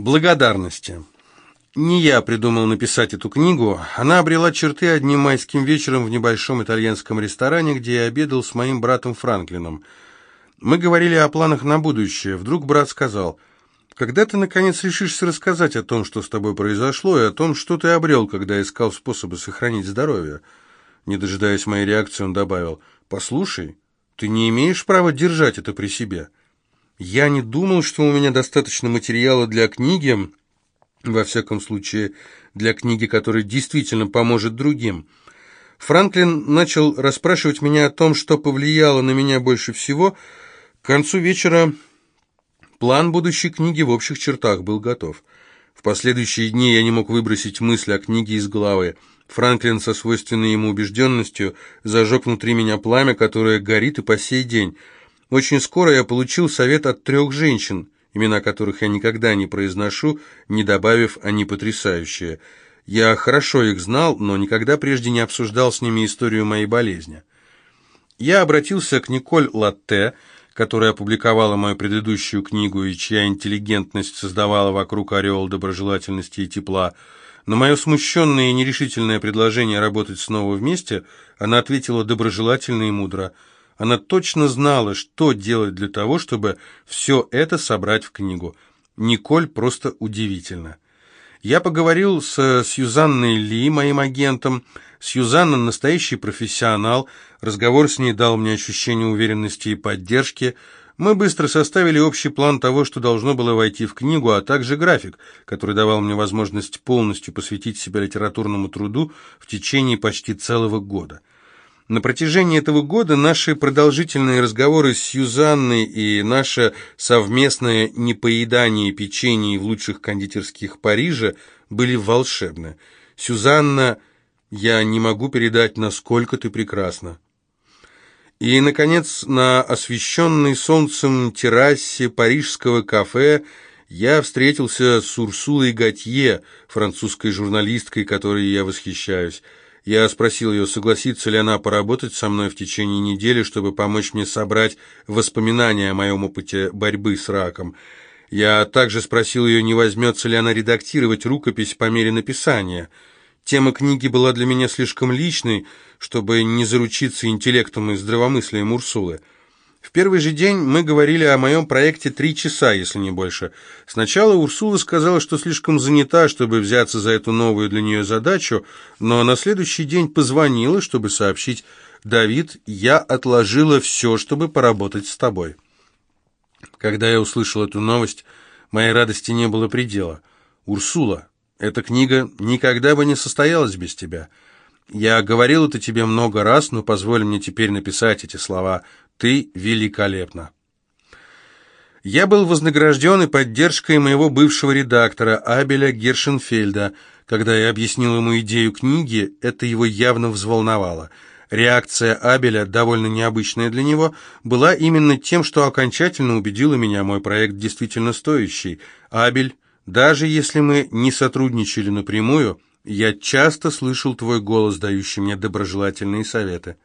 Благодарности. Не я придумал написать эту книгу. Она обрела черты одним майским вечером в небольшом итальянском ресторане, где я обедал с моим братом Франклином. Мы говорили о планах на будущее. Вдруг брат сказал, «Когда ты, наконец, решишься рассказать о том, что с тобой произошло, и о том, что ты обрел, когда искал способы сохранить здоровье?» Не дожидаясь моей реакции, он добавил, «Послушай, ты не имеешь права держать это при себе». Я не думал, что у меня достаточно материала для книги, во всяком случае, для книги, которая действительно поможет другим. Франклин начал расспрашивать меня о том, что повлияло на меня больше всего. К концу вечера план будущей книги в общих чертах был готов. В последующие дни я не мог выбросить мысль о книге из головы. Франклин со свойственной ему убежденностью зажег внутри меня пламя, которое горит и по сей день – очень скоро я получил совет от трех женщин, имена которых я никогда не произношу, не добавив «они потрясающие». Я хорошо их знал, но никогда прежде не обсуждал с ними историю моей болезни. Я обратился к Николь Латте, которая опубликовала мою предыдущую книгу и чья интеллигентность создавала вокруг ореол доброжелательности и тепла. На мое смущенное и нерешительное предложение работать снова вместе она ответила доброжелательно и мудро – она точно знала, что делать для того, чтобы все это собрать в книгу. Николь просто удивительно. Я поговорил с Сьюзанной Ли, моим агентом. Сьюзанна настоящий профессионал. Разговор с ней дал мне ощущение уверенности и поддержки. Мы быстро составили общий план того, что должно было войти в книгу, а также график, который давал мне возможность полностью посвятить себя литературному труду в течение почти целого года. На протяжении этого года наши продолжительные разговоры с Сьюзанной и наше совместное непоедание печенья в лучших кондитерских Парижа были волшебны. Сюзанна, я не могу передать, насколько ты прекрасна. И, наконец, на освещенной солнцем террасе парижского кафе я встретился с Урсулой Готье, французской журналисткой, которой я восхищаюсь. Я спросил ее, согласится ли она поработать со мной в течение недели, чтобы помочь мне собрать воспоминания о моем опыте борьбы с раком. Я также спросил ее, не возьмется ли она редактировать рукопись по мере написания. Тема книги была для меня слишком личной, чтобы не заручиться интеллектом и здравомыслием Урсулы. В первый же день мы говорили о моем проекте три часа, если не больше. Сначала Урсула сказала, что слишком занята, чтобы взяться за эту новую для нее задачу, но на следующий день позвонила, чтобы сообщить «Давид, я отложила все, чтобы поработать с тобой». Когда я услышал эту новость, моей радости не было предела. «Урсула, эта книга никогда бы не состоялась без тебя». Я говорил это тебе много раз, но позволь мне теперь написать эти слова. Ты великолепна. Я был вознагражден и поддержкой моего бывшего редактора Абеля Гершенфельда. Когда я объяснил ему идею книги, это его явно взволновало. Реакция Абеля, довольно необычная для него, была именно тем, что окончательно убедила меня, мой проект действительно стоящий. Абель, даже если мы не сотрудничали напрямую, я часто слышал твой голос, дающий мне доброжелательные советы.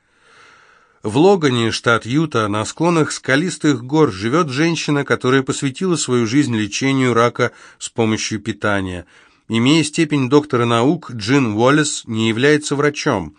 В Логане, штат Юта, на склонах скалистых гор живет женщина, которая посвятила свою жизнь лечению рака с помощью питания. Имея степень доктора наук, Джин Уоллес не является врачом,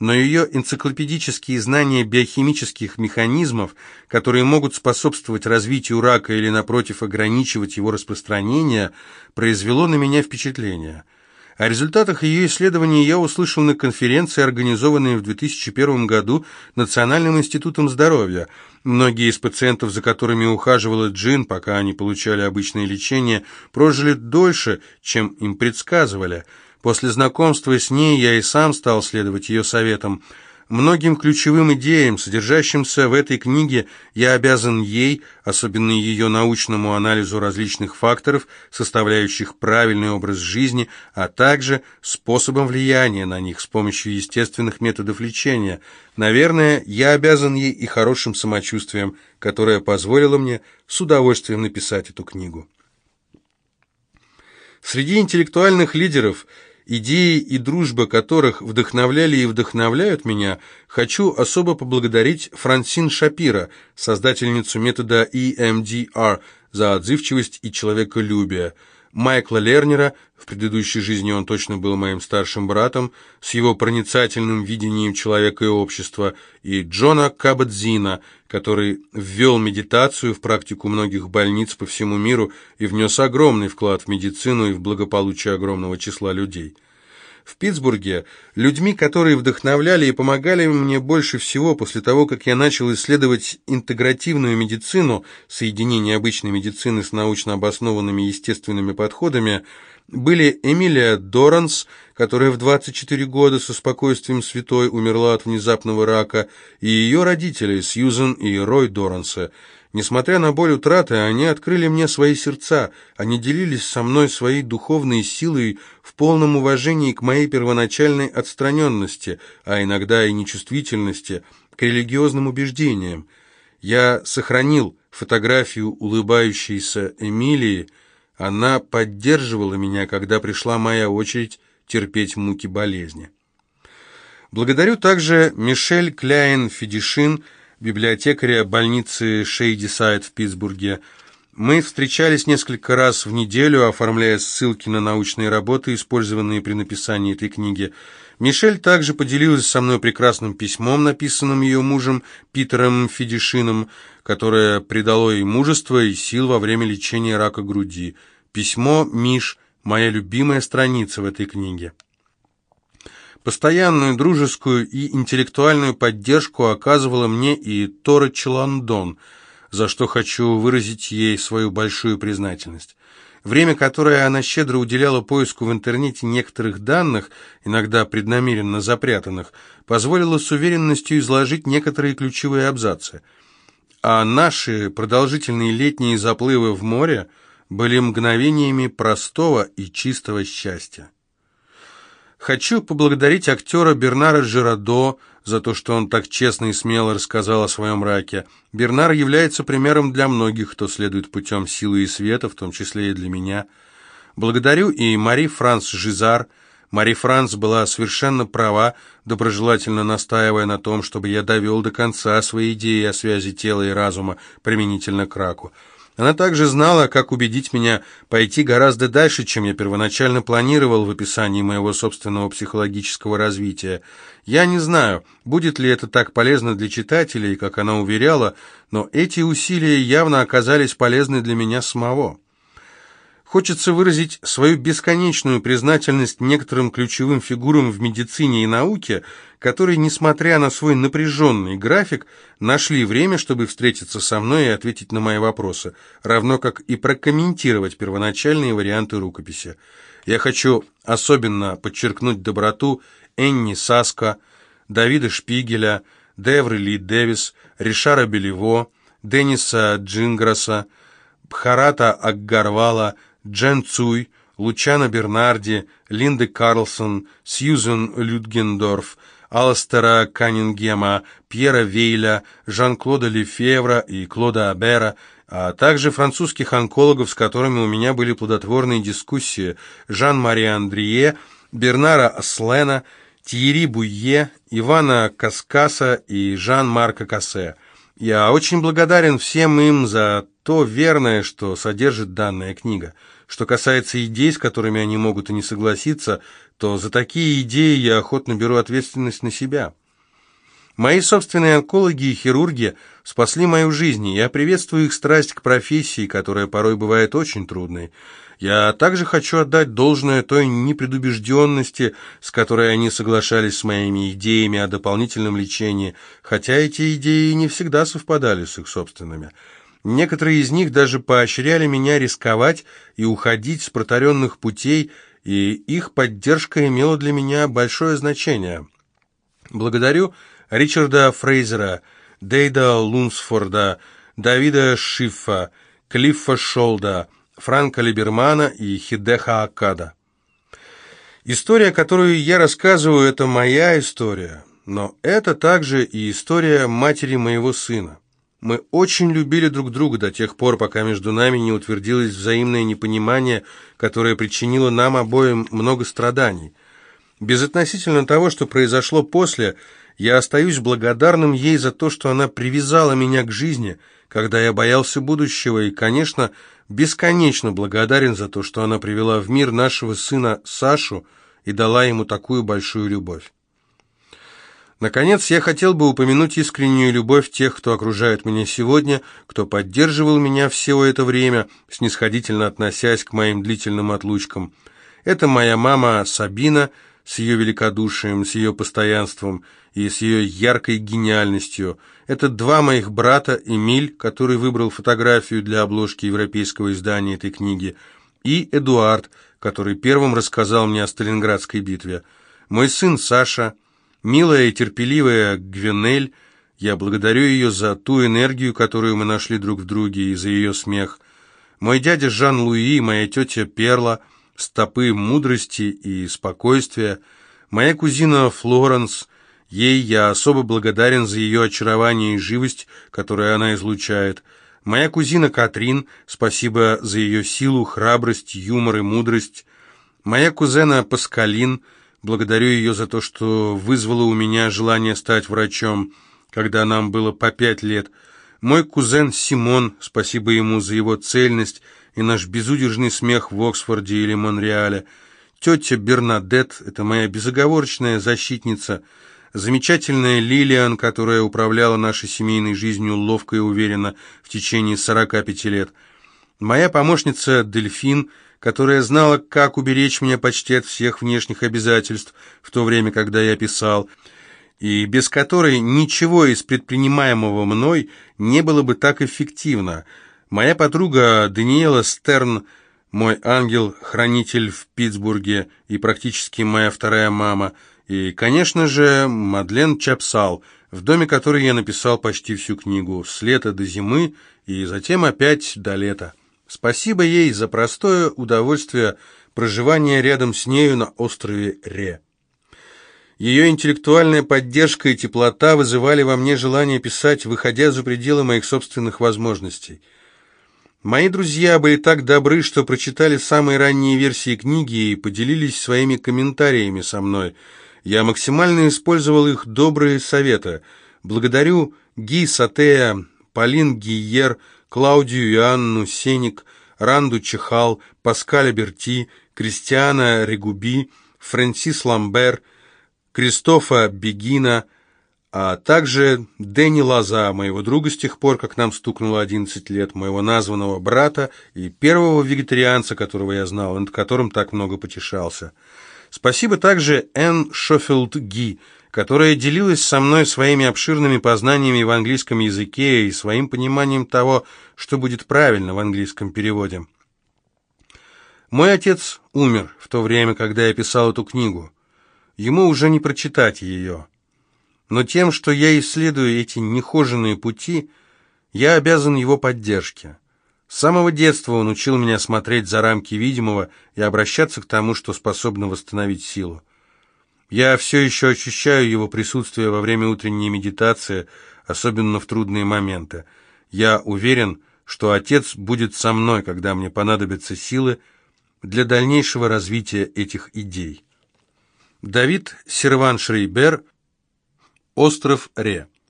но ее энциклопедические знания биохимических механизмов, которые могут способствовать развитию рака или, напротив, ограничивать его распространение, произвело на меня впечатление – о результатах ее исследований я услышал на конференции, организованной в 2001 году Национальным институтом здоровья. Многие из пациентов, за которыми ухаживала Джин, пока они получали обычное лечение, прожили дольше, чем им предсказывали. После знакомства с ней я и сам стал следовать ее советам – Многим ключевым идеям, содержащимся в этой книге, я обязан ей, особенно ее научному анализу различных факторов, составляющих правильный образ жизни, а также способом влияния на них с помощью естественных методов лечения. Наверное, я обязан ей и хорошим самочувствием, которое позволило мне с удовольствием написать эту книгу. Среди интеллектуальных лидеров – идеи и дружба которых вдохновляли и вдохновляют меня, хочу особо поблагодарить Франсин Шапира, создательницу метода EMDR, за отзывчивость и человеколюбие, Майкла Лернера, в предыдущей жизни он точно был моим старшим братом, с его проницательным видением человека и общества, и Джона Кабадзина, который ввел медитацию в практику многих больниц по всему миру и внес огромный вклад в медицину и в благополучие огромного числа людей в Питтсбурге людьми, которые вдохновляли и помогали мне больше всего после того, как я начал исследовать интегративную медицину, соединение обычной медицины с научно обоснованными естественными подходами, были Эмилия Доранс, которая в 24 года со спокойствием святой умерла от внезапного рака, и ее родители Сьюзен и Рой Доранса – Несмотря на боль утраты, они открыли мне свои сердца, они делились со мной своей духовной силой в полном уважении к моей первоначальной отстраненности, а иногда и нечувствительности, к религиозным убеждениям. Я сохранил фотографию улыбающейся Эмилии, она поддерживала меня, когда пришла моя очередь терпеть муки болезни. Благодарю также Мишель Кляйн-Федишин, библиотекаря больницы Шейдисайд в Питтсбурге. Мы встречались несколько раз в неделю, оформляя ссылки на научные работы, использованные при написании этой книги. Мишель также поделилась со мной прекрасным письмом, написанным ее мужем Питером Федишином, которое придало ей мужество и сил во время лечения рака груди. Письмо «Миш» — моя любимая страница в этой книге. Постоянную дружескую и интеллектуальную поддержку оказывала мне и Тора Челандон, за что хочу выразить ей свою большую признательность. Время, которое она щедро уделяла поиску в интернете некоторых данных, иногда преднамеренно запрятанных, позволило с уверенностью изложить некоторые ключевые абзацы. А наши продолжительные летние заплывы в море были мгновениями простого и чистого счастья. Хочу поблагодарить актера Бернара Жирадо за то, что он так честно и смело рассказал о своем раке. Бернар является примером для многих, кто следует путем силы и света, в том числе и для меня. Благодарю и Мари Франс Жизар. Мари Франс была совершенно права, доброжелательно настаивая на том, чтобы я довел до конца свои идеи о связи тела и разума применительно к раку. Она также знала, как убедить меня пойти гораздо дальше, чем я первоначально планировал в описании моего собственного психологического развития. Я не знаю, будет ли это так полезно для читателей, как она уверяла, но эти усилия явно оказались полезны для меня самого. Хочется выразить свою бесконечную признательность некоторым ключевым фигурам в медицине и науке, которые, несмотря на свой напряженный график, нашли время, чтобы встретиться со мной и ответить на мои вопросы, равно как и прокомментировать первоначальные варианты рукописи. Я хочу особенно подчеркнуть доброту Энни Саска, Давида Шпигеля, Девры Ли Дэвис, Ришара Белево, Денниса Джинграса, Бхарата Аггарвала, Джен Цуй, Лучана Бернарди, Линды Карлсон, Сьюзен Людгендорф, Алстера Каннингема, Пьера Вейля, Жан-Клода Лефевра и Клода Абера, а также французских онкологов, с которыми у меня были плодотворные дискуссии, Жан-Мари Андрие, Бернара Аслена, Тьерри Буйе, Ивана Каскаса и Жан-Марка Кассе. Я очень благодарен всем им за то верное, что содержит данная книга. Что касается идей, с которыми они могут и не согласиться, то за такие идеи я охотно беру ответственность на себя. Мои собственные онкологи и хирурги спасли мою жизнь, и я приветствую их страсть к профессии, которая порой бывает очень трудной. Я также хочу отдать должное той непредубежденности, с которой они соглашались с моими идеями о дополнительном лечении, хотя эти идеи не всегда совпадали с их собственными. Некоторые из них даже поощряли меня рисковать и уходить с протаренных путей, и их поддержка имела для меня большое значение. Благодарю Ричарда Фрейзера, Дейда Лунсфорда, Давида Шиффа, Клиффа Шолда, Франка Либермана и Хидеха Акада. История, которую я рассказываю, это моя история, но это также и история матери моего сына. Мы очень любили друг друга до тех пор, пока между нами не утвердилось взаимное непонимание, которое причинило нам обоим много страданий. Безотносительно того, что произошло после, я остаюсь благодарным ей за то, что она привязала меня к жизни, когда я боялся будущего, и, конечно, бесконечно благодарен за то, что она привела в мир нашего сына Сашу и дала ему такую большую любовь. Наконец, я хотел бы упомянуть искреннюю любовь тех, кто окружает меня сегодня, кто поддерживал меня все это время, снисходительно относясь к моим длительным отлучкам. Это моя мама Сабина с ее великодушием, с ее постоянством и с ее яркой гениальностью. Это два моих брата, Эмиль, который выбрал фотографию для обложки европейского издания этой книги, и Эдуард, который первым рассказал мне о Сталинградской битве. Мой сын Саша – Милая и терпеливая Гвенель, я благодарю ее за ту энергию, которую мы нашли друг в друге, и за ее смех. Мой дядя Жан-Луи, моя тетя Перла, стопы мудрости и спокойствия. Моя кузина Флоренс, ей я особо благодарен за ее очарование и живость, которую она излучает. Моя кузина Катрин, спасибо за ее силу, храбрость, юмор и мудрость. Моя кузена Паскалин – Благодарю ее за то, что вызвало у меня желание стать врачом, когда нам было по пять лет. Мой кузен Симон, спасибо ему за его цельность и наш безудержный смех в Оксфорде или Монреале. Тетя Бернадет — это моя безоговорочная защитница. Замечательная Лилиан, которая управляла нашей семейной жизнью ловко и уверенно в течение 45 лет. Моя помощница Дельфин — которая знала, как уберечь меня почти от всех внешних обязательств в то время, когда я писал, и без которой ничего из предпринимаемого мной не было бы так эффективно. Моя подруга Даниэла Стерн, мой ангел-хранитель в Питтсбурге и практически моя вторая мама, и, конечно же, Мадлен Чапсал, в доме которой я написал почти всю книгу «С лета до зимы» и затем опять до лета. Спасибо ей за простое удовольствие проживания рядом с нею на острове Ре. Ее интеллектуальная поддержка и теплота вызывали во мне желание писать, выходя за пределы моих собственных возможностей. Мои друзья были так добры, что прочитали самые ранние версии книги и поделились своими комментариями со мной. Я максимально использовал их добрые советы. Благодарю Ги Сатея, Полин Гийер, Клаудию и Анну Сеник, Ранду Чехал, Паскаля Берти, Кристиана Регуби, Фрэнсис Ламбер, Кристофа Бегина, а также Дэнни Лаза, моего друга с тех пор, как нам стукнуло 11 лет, моего названного брата и первого вегетарианца, которого я знал, над которым так много потешался. Спасибо также Энн Шофилд Ги, которая делилась со мной своими обширными познаниями в английском языке и своим пониманием того, что будет правильно в английском переводе. Мой отец умер в то время, когда я писал эту книгу. Ему уже не прочитать ее. Но тем, что я исследую эти нехоженные пути, я обязан его поддержке. С самого детства он учил меня смотреть за рамки видимого и обращаться к тому, что способно восстановить силу. Я все еще ощущаю его присутствие во время утренней медитации, особенно в трудные моменты. Я уверен, что Отец будет со мной, когда мне понадобятся силы для дальнейшего развития этих идей. Давид Серван Шрейбер, Остров Ре